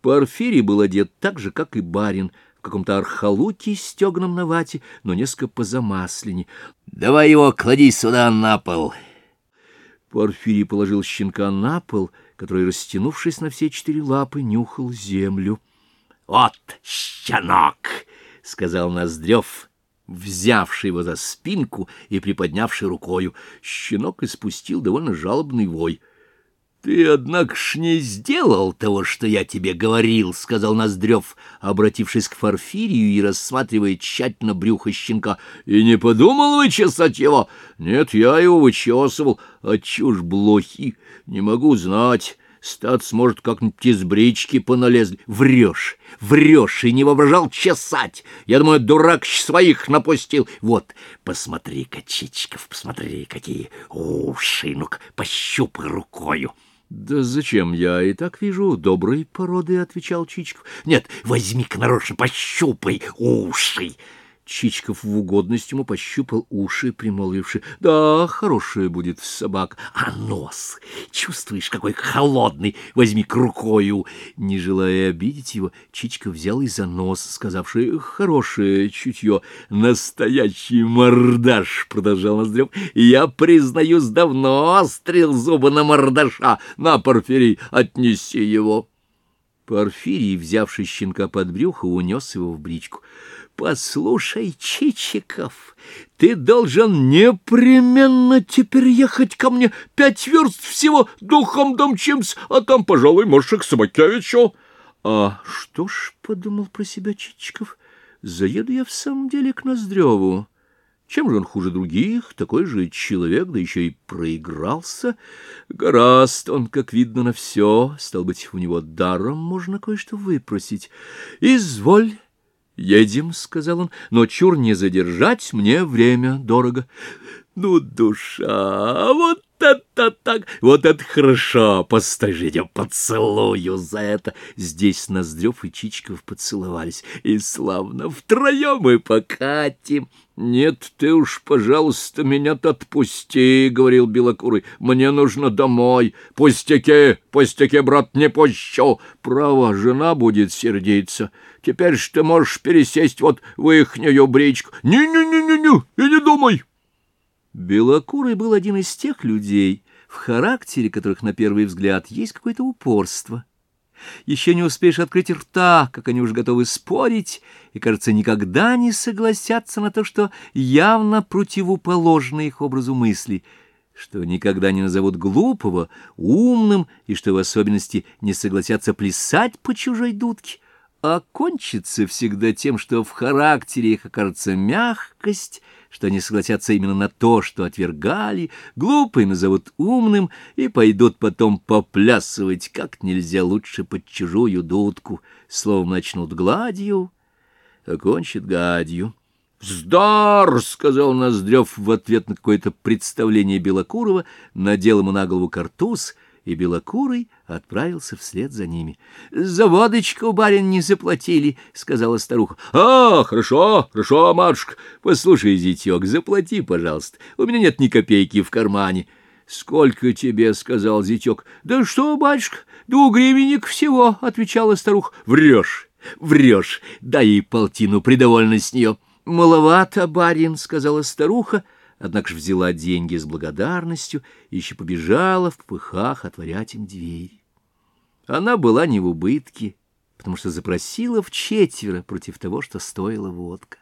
Порфирий был одет так же, как и барин, в каком-то архалуке стеганом на вате, но несколько позамасленней. — Давай его клади сюда на пол. Порфирий положил щенка на пол, который, растянувшись на все четыре лапы, нюхал землю. — Вот щенок! — сказал Ноздрев, взявший его за спинку и приподнявший рукою. Щенок испустил довольно жалобный вой —— Ты, однако ж, не сделал того, что я тебе говорил, — сказал Ноздрев, обратившись к Форфирию и рассматривая тщательно брюхо щенка. — И не подумал вычесать его? Нет, я его вычесывал. А чушь блохи, не могу знать. Статься, может, как-нибудь из брички поналезли. Врешь, врешь, и не воображал чесать. Я думаю, дурак своих напустил. Вот, посмотри-ка, Чичиков, посмотри, какие уши, ну-ка, пощупай рукою. — Да зачем? Я и так вижу доброй породы, — отвечал Чичиков. — Нет, возьми-ка нарочно, пощупай уши. Чичиков в угодность ему пощупал уши, примолвивши. — Да, хорошая будет собак. А нос? Чувствуешь, какой холодный? Возьми-ка рукою. Не желая обидеть его, Чичиков взял и за нос, сказавший «хорошее чутье». «Настоящий мордаш», — продолжал Ноздрев. «Я, признаюсь, давно острил зубы на мордаша. На, Порфирий, отнеси его». Порфирий, взявший щенка под брюхо, унес его в бричку. Послушай, Чичиков, ты должен непременно теперь ехать ко мне пять верст всего духом домчимс, а там, пожалуй, можешь к Собакевичу. А что ж, — подумал про себя Чичиков, — заеду я в самом деле к Ноздреву. Чем же он хуже других, такой же человек, да еще и проигрался? Гораст он, как видно, на все, стал быть, у него даром можно кое-что выпросить. Изволь. «Едем», — сказал он, — «но чур не задержать, мне время дорого». «Ну, душа, вот это так! Вот это хорошо! Я поцелую за это!» Здесь Ноздрев и Чичиков поцеловались. «И славно втроем и покатим!» «Нет, ты уж, пожалуйста, меня-то отпусти», — говорил Белокурый. «Мне нужно домой. Пустяки, пустяки, брат, не пущу. Право, жена будет сердиться. Теперь ж ты можешь пересесть вот в ихнюю бричку. Не-не-не-не-не, и не думай». Белокурый был один из тех людей, в характере которых на первый взгляд есть какое-то упорство. Еще не успеешь открыть рта, как они уже готовы спорить, и, кажется, никогда не согласятся на то, что явно противоположно их образу мысли, что никогда не назовут глупого умным, и что в особенности не согласятся плясать по чужой дудке, а кончится всегда тем, что в характере их окажется мягкость — что они согласятся именно на то, что отвергали, глупые назовут умным и пойдут потом поплясывать как нельзя лучше под чужую дудку, словом начнут гладью, окончат гадью. «Вздор!» — сказал Ноздрев в ответ на какое-то представление Белокурова, надел ему на голову картуз — и Белокурый отправился вслед за ними. — За водочку, барин, не заплатили, — сказала старуха. — А, хорошо, хорошо, матушка. Послушай, зятек, заплати, пожалуйста. У меня нет ни копейки в кармане. — Сколько тебе? — сказал зятек. — Да что, батюшка, двугривенник всего, — отвечала старуха. — Врешь, врешь, дай ей полтину, придовольно с нее. — Маловато, барин, — сказала старуха, — однако же взяла деньги с благодарностью и еще побежала в попыхах отворять им дверь. Она была не в убытке, потому что запросила в четверо против того, что стоила водка.